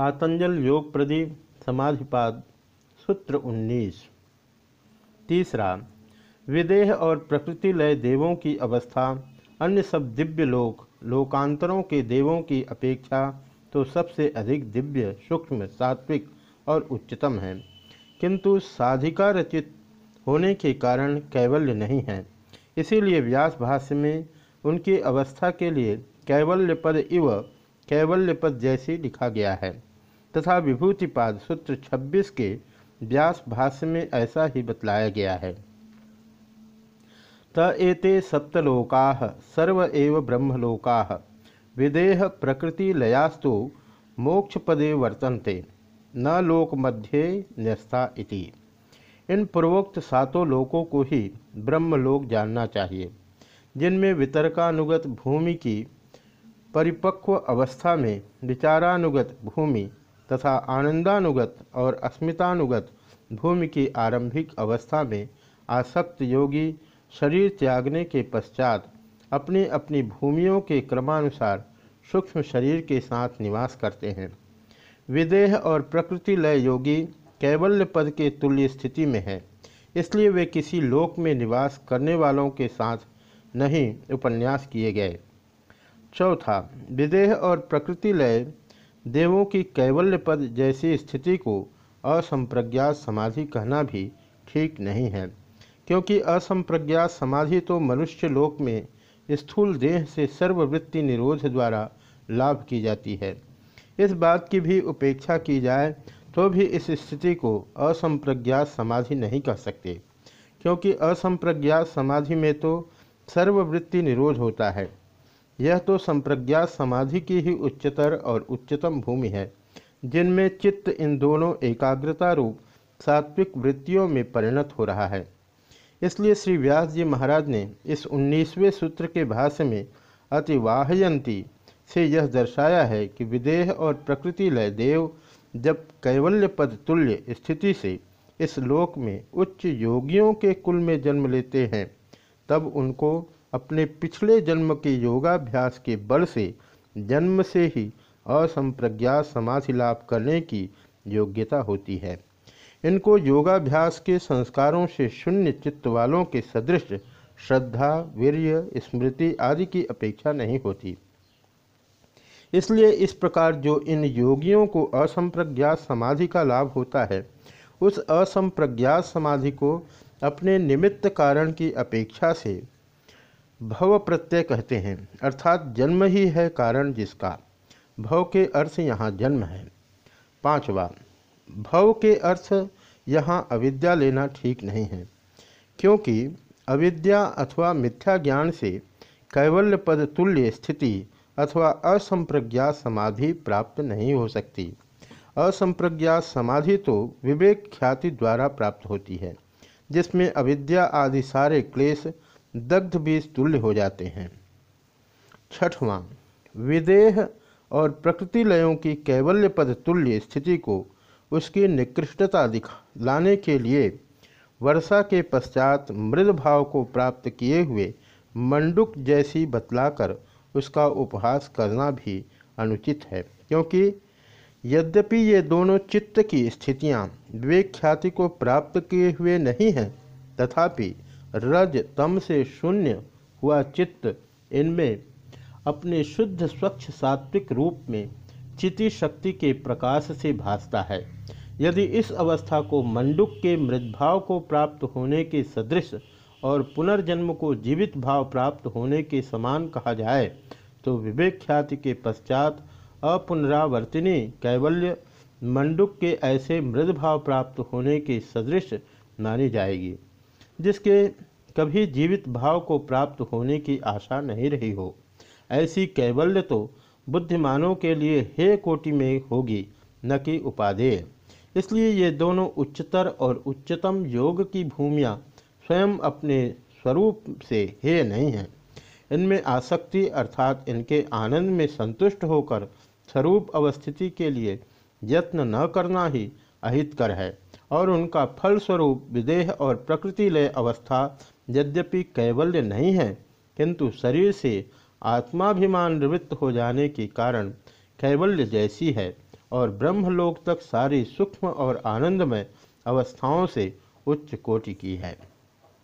पातंजल योग प्रदीप, समाधिपाद, सूत्र 19 तीसरा, विदेह और प्रकृति लय देवों की अवस्था, अन्य सब दिव्य लोक, लोकांतरों के देवों की अपेक्षा तो सबसे अधिक दिव्य, सूक्ष्म, सात्विक और उच्चतम है। किंतु साधिका रचित होने के कारण कैवल्य नहीं है। इसीलिए व्यास भाष्य में उनकी अवस्था के लिए कैवल्य पद इव कैवल्य पद जैसी लिखा गया है। तथा विभूतिपाद सूत्र 26 के व्यास भाष्य में ऐसा ही बतलाया गया है। त एते सप्तलोका, सर्व एव ब्रह्मलोका, विदेह प्रकृति लयास्तु मोक्ष पदे वर्तन्ते, न लोक मध्य न्यस्ता इति। इन पूर्वोक्त सातों लोकों को ही ब्रह्मलोक जानना चाहिए, जिनमें वितर्कानुगत भूमि की परिपक्व अवस्था में विचारानुगत भूमि तथा आनंदानुगत और अस्मितानुगत भूमि की आरंभिक अवस्था में आसक्त योगी शरीर त्यागने के पश्चात अपनी अपनी भूमियों के क्रमानुसार सूक्ष्म शरीर के साथ निवास करते हैं। विदेह और प्रकृति लय योगी कैवल्य पद के तुल्य स्थिति में है, इसलिए वे किसी लोक में निवास करने वालों के साथ नहीं उपन्यास किए गए। चौथा, विदेह और प्रकृति लय देवों की कैवल्य पद जैसी स्थिति को असंप्रज्ञात समाधि कहना भी ठीक नहीं है। क्योंकि असंप्रज्ञात समाधि तो मनुष्य लोक में स्थूल देह से सर्ववृत्ति निरोध द्वारा लाभ की जाती है। इस बात की भी उपेक्षा की जाए तो भी इस स्थिति को असंप्रज्ञात समाधि नहीं कह सकते। क्योंकि असंप्रज्ञात समाधि में तो सर्ववृत्ति निरोध होता है। यह तो संप्रज्ञात समाधि की ही उच्चतर और उच्चतम भूमि है, जिनमें चित्त इन दोनों एकाग्रता रूप सात्विक वृत्तियों में परिणत हो रहा है। इसलिए श्री व्यास जी महाराज ने इस उन्नीसवें सूत्र के भाष्य में अतिवाहयंती से यह दर्शाया है कि विदेह और प्रकृति लय देव जब कैवल्य पद तुल्य स्थिति से इस लोक में उच्च योगियों के कुल में जन्म लेते हैं, तब उनको अपने पिछले जन्म के योगाभ्यास के बल से जन्म से ही असंप्रज्ञात समाधि लाभ करने की योग्यता होती है। इनको योगाभ्यास के संस्कारों से शून्य चित्त वालों के सदृश श्रद्धा, वीर्य, स्मृति आदि की अपेक्षा नहीं होती। इसलिए इस प्रकार जो इन योगियों को असंप्रज्ञात समाधि का लाभ होता है, उस असंप्रज्ञात समाधि को अपने निमित्त कारण की अपेक्षा से भव प्रत्यय कहते हैं, अर्थात जन्म ही है कारण जिसका। भव के अर्थ यहाँ जन्म है। पांचवा, भव के अर्थ यहाँ अविद्या लेना ठीक नहीं है, क्योंकि अविद्या अथवा मिथ्या ज्ञान से कैवल्य पद तुल्य स्थिति अथवा असंप्रज्ञात समाधि प्राप्त नहीं हो सकती। असंप्रज्ञात समाधि तो विवेक ख्याति द्वारा प्राप्त होती है, जिसमें अविद्या आदि सारे क्लेश दग्ध बीज तुल्य हो जाते हैं। छठवां, विदेह और प्रकृति लयों की कैवल्य पद तुल्य स्थिति को उसकी निकृष्टता दिखा, लाने के लिए वर्षा के पश्चात मृद भाव को प्राप्त किए हुए मंडुक जैसी बतलाकर उसका उपहास करना भी अनुचित है, क्योंकि यद्यपि ये दोनों चित्त की स्थितियाँ विवेक ख्याति को प्राप्त किए हुए नहीं हैं, तथापि रज तम से शून्य हुआ चित्त इनमें अपने शुद्ध स्वच्छ सात्विक रूप में चिति शक्ति के प्रकाश से भासता है। यदि इस अवस्था को मंडुक के मृदभाव को प्राप्त होने के सदृश और पुनर्जन्म को जीवित भाव प्राप्त होने के समान कहा जाए तो विवेक ख्याति के पश्चात अपुनरावर्तिनी कैवल्य मंडुक के ऐसे मृदभाव प्राप्त होने के सदृश मानी जाएगी, जिसके कभी जीवित भाव को प्राप्त होने की आशा नहीं रही हो। ऐसी कैवल्य तो बुद्धिमानों के लिए हे कोटि में होगी, न कि उपादेय इसलिए ये दोनों उच्चतर और उच्चतम योग की भूमियाँ स्वयं अपने स्वरूप से हे नहीं हैं। इनमें आसक्ति अर्थात इनके आनंद में संतुष्ट होकर स्वरूप अवस्थिति के लिए यत्न न करना ही अहितकर है और उनका फल स्वरूप विदेह और प्रकृति लय अवस्था यद्यपि कैवल्य नहीं है, किंतु शरीर से आत्माभिमान निवृत्त हो जाने के कारण कैवल्य जैसी है और ब्रह्मलोक तक सारी सूक्ष्म और आनंदमय अवस्थाओं से उच्च कोटि की है।